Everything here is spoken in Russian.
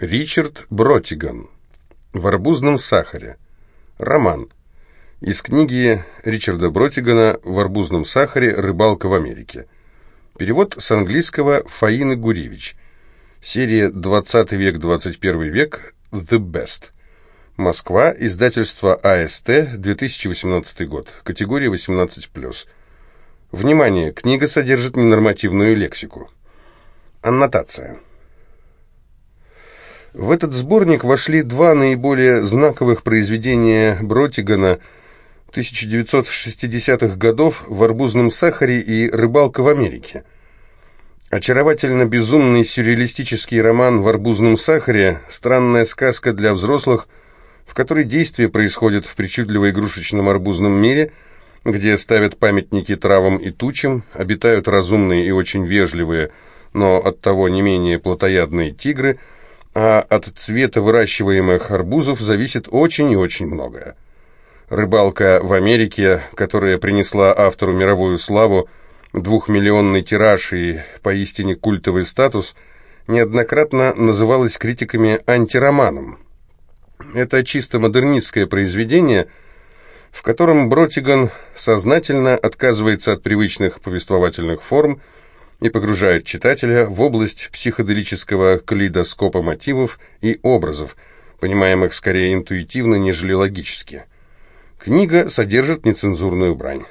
Ричард Бротиган. В арбузном сахаре. Роман. Из книги Ричарда Бротигана «В арбузном сахаре. Рыбалка в Америке». Перевод с английского Фаины Гуревич. Серия «20 век, 21 век. The Best». Москва. Издательство АСТ. 2018 год. Категория 18+. Внимание! Книга содержит ненормативную лексику. Аннотация. В этот сборник вошли два наиболее знаковых произведения Бротигана 1960-х годов «В арбузном сахаре» и «Рыбалка в Америке». Очаровательно безумный сюрреалистический роман «В арбузном сахаре» – странная сказка для взрослых, в которой действие происходит в причудливо игрушечном арбузном мире, где ставят памятники травам и тучам, обитают разумные и очень вежливые, но оттого не менее плотоядные тигры – а от цвета выращиваемых арбузов зависит очень и очень многое. Рыбалка в Америке, которая принесла автору мировую славу, двухмиллионный тираж и поистине культовый статус, неоднократно называлась критиками антироманом. Это чисто модернистское произведение, в котором Бротиган сознательно отказывается от привычных повествовательных форм и погружает читателя в область психоделического калейдоскопа мотивов и образов, понимаемых скорее интуитивно, нежели логически. Книга содержит нецензурную брань.